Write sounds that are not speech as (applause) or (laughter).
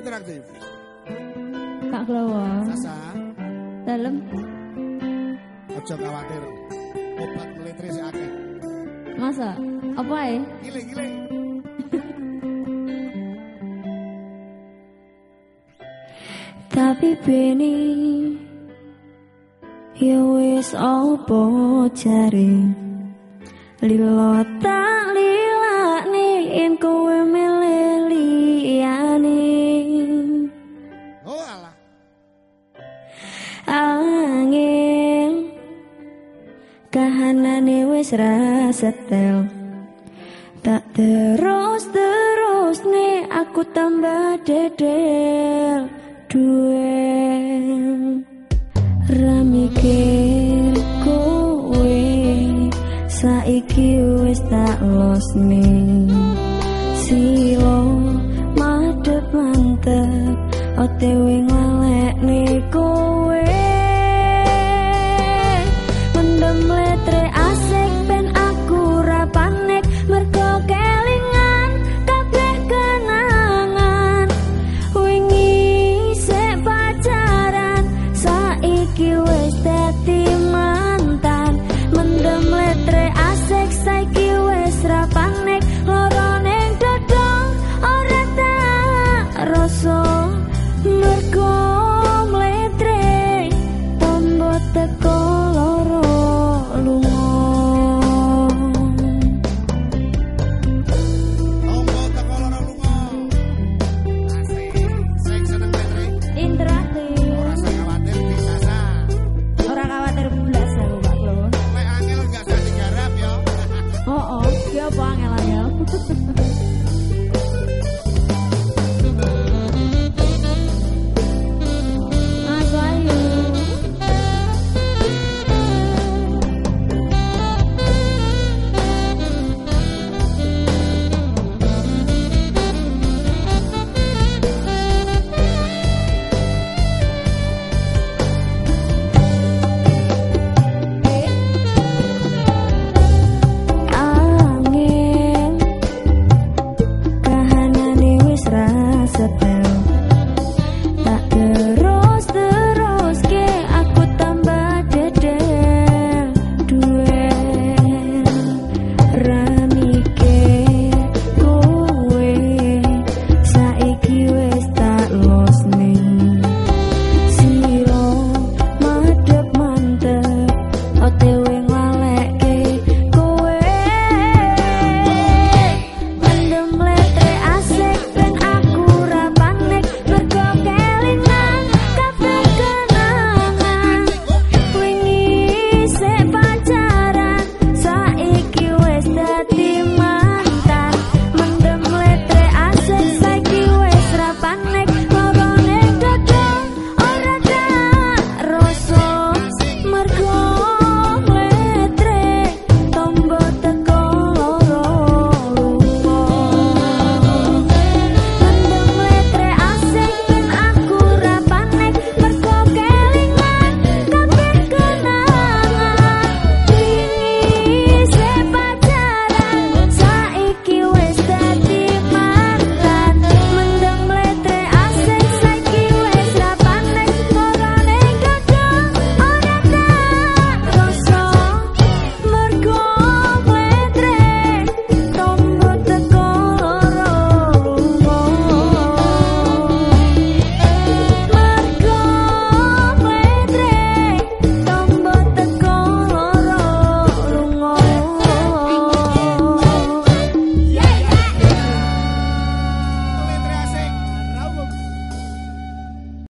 Interaktif. Kak Klowo. Sasa. Dalem. Ojo khawatir. Obat meletre si akeh. Masa? Apa ya? Gile, gile. (laughs) Tapi beni Ya wis opo jare Lilo tak lilakne yen Kahanane wis ra setel. Tak terus terus nih aku tambah dedel Ramikir kowe saiki wis tak losne. Silo madhep mantep otewe